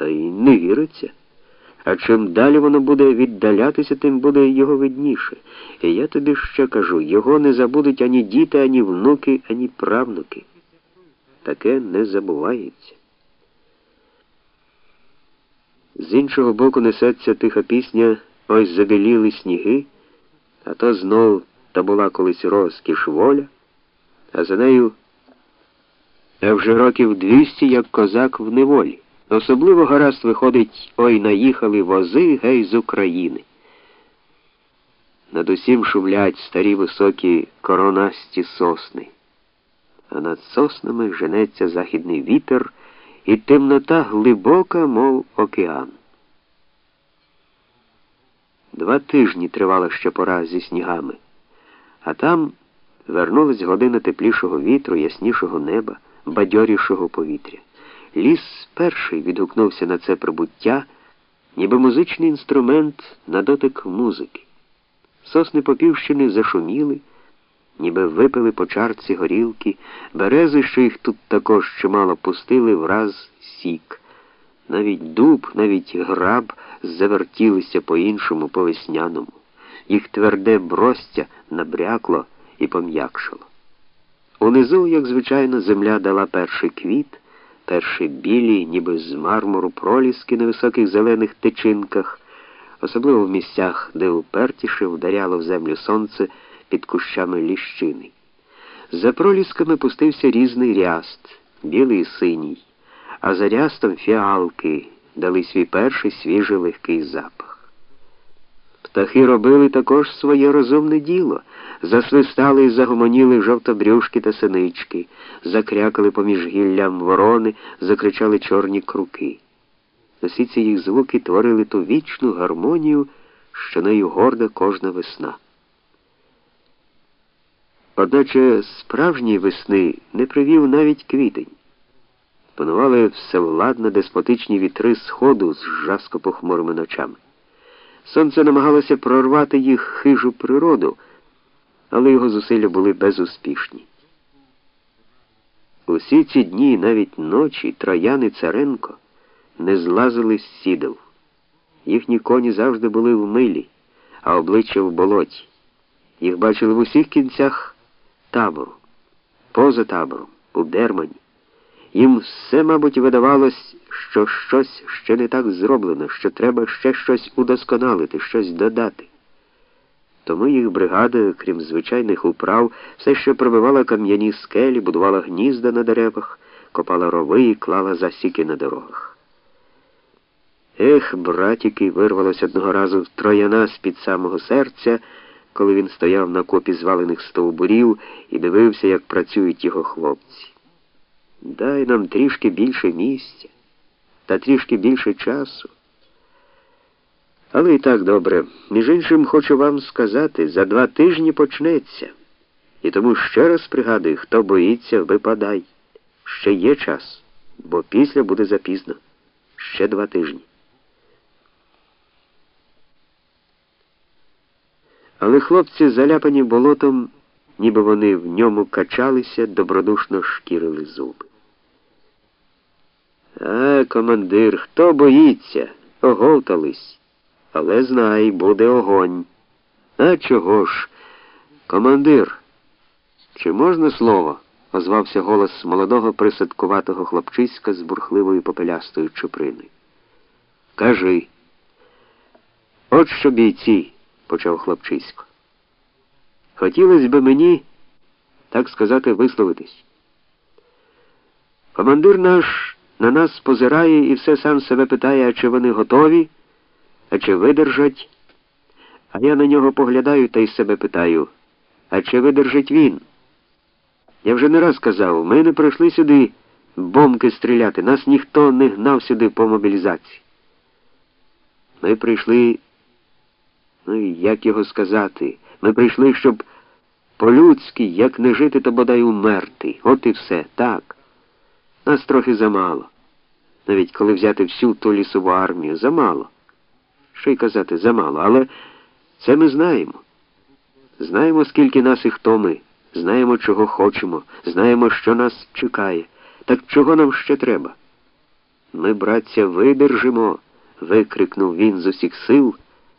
Та й не віриться. А чим далі воно буде віддалятися, тим буде його видніше. І я тобі ще кажу, його не забудуть ані діти, ані внуки, ані правнуки. Таке не забувається. З іншого боку несеться тиха пісня Ось забіліли сніги, а то знов та була колись розкіш воля, а за нею а вже років двісті, як козак в неволі. Особливо гаразд виходить, ой наїхали вози гей з України. Над усім шумлять старі високі коронасті сосни, а над соснами женеться західний вітер, і темнота глибока, мов океан. Два тижні тривала ще пора зі снігами, а там вернулась година теплішого вітру, яснішого неба, бадьорішого повітря. Ліс перший відгукнувся на це прибуття, ніби музичний інструмент на дотик музики. Сосни Попівщини зашуміли, ніби випили по чарці горілки, берези, що їх тут також чимало пустили, враз сік. Навіть дуб, навіть граб завертілися по-іншому, по весняному. Їх тверде бростя набрякло і пом'якшило. Унизу, як звичайно, земля дала перший квіт, перші білі, ніби з мармуру проліски на високих зелених тичинках, особливо в місцях, де упертіше вдаряло в землю сонце під кущами ліщини. За пролісками пустився різний ряст, білий і синій, а за рястом фіалки дали свій перший свіжий легкий запах. Птахи робили також своє розумне діло. Засвистали і загомоніли жовтобрюшки та синички, закрякали поміж гіллям ворони, закричали чорні круки. Усі ці їх звуки творили ту вічну гармонію, що нею горда кожна весна. Одначе справжньої весни не привів навіть квітень. Панували всевладно деспотичні вітри сходу з жаско похмурими ночами. Сонце намагалося прорвати їх хижу природу але його зусилля були безуспішні. Усі ці дні, навіть ночі, Троян і Царенко не злазили з сідел. Їхні коні завжди були в милі, а обличчя в болоті. Їх бачили в усіх кінцях табору, поза табором, у Дермані. Їм все, мабуть, видавалось, що щось ще не так зроблено, що треба ще щось удосконалити, щось додати. Тому їх бригада, крім звичайних управ, все ще пробивала кам'яні скелі, будувала гнізда на деревах, копала рови і клала засіки на дорогах. Ех, братіки, вирвалось одного разу трояна з-під самого серця, коли він стояв на копі звалених стовбурів і дивився, як працюють його хлопці. Дай нам трішки більше місця та трішки більше часу. Але і так добре. Між іншим хочу вам сказати, за два тижні почнеться. І тому ще раз пригадую, хто боїться, випадай. Ще є час, бо після буде запізно. Ще два тижні. Але хлопці, заляпані болотом, ніби вони в ньому качалися, добродушно шкірили зуби. А, командир, хто боїться? Оговтались. Але знай, буде огонь. А чого ж? Командир, чи можна слово? озвався голос молодого присадкуватого хлопчиська з бурхливою попелястою чуприною. Кажи. От що бійці, почав хлопчисько. Хотілося б мені, так сказати, висловитись. Командир наш на нас позирає і все сам себе питає, а чи вони готові? а чи видержать? А я на нього поглядаю та й себе питаю, а чи видержить він? Я вже не раз казав, ми не прийшли сюди бомки стріляти, нас ніхто не гнав сюди по мобілізації. Ми прийшли, ну як його сказати, ми прийшли, щоб по-людськи, як не жити, то бодай умерти. От і все, так. Нас трохи замало. Навіть коли взяти всю ту лісову армію, замало що й казати, замало, але це ми знаємо. Знаємо, скільки нас і хто ми, знаємо, чого хочемо, знаємо, що нас чекає. Так чого нам ще треба? Ми, браття, видержимо, викрикнув він з усіх сил.